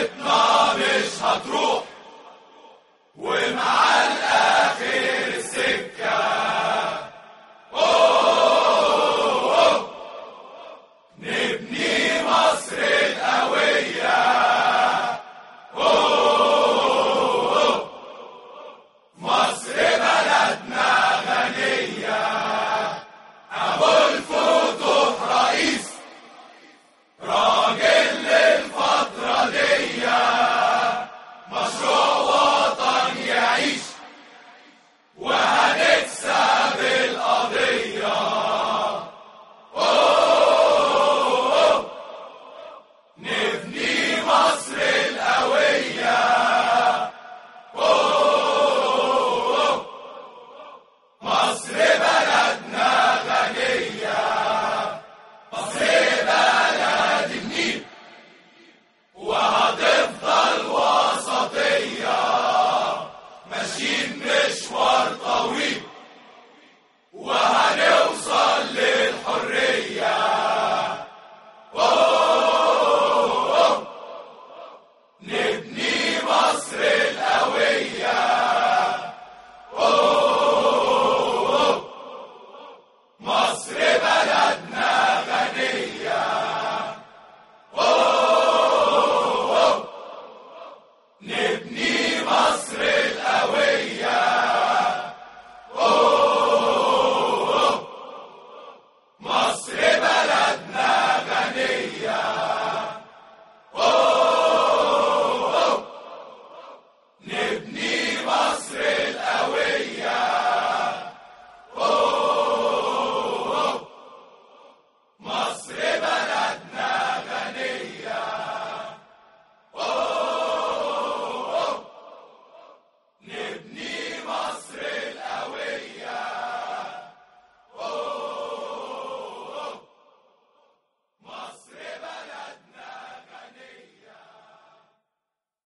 Vietnamese hatru. ماشيين مشوار طويل وهنوصل للحرية. أوه نبني مصر القوية أوه مصر بلدنا غنية. نبني مصر